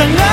So now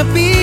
Nakapili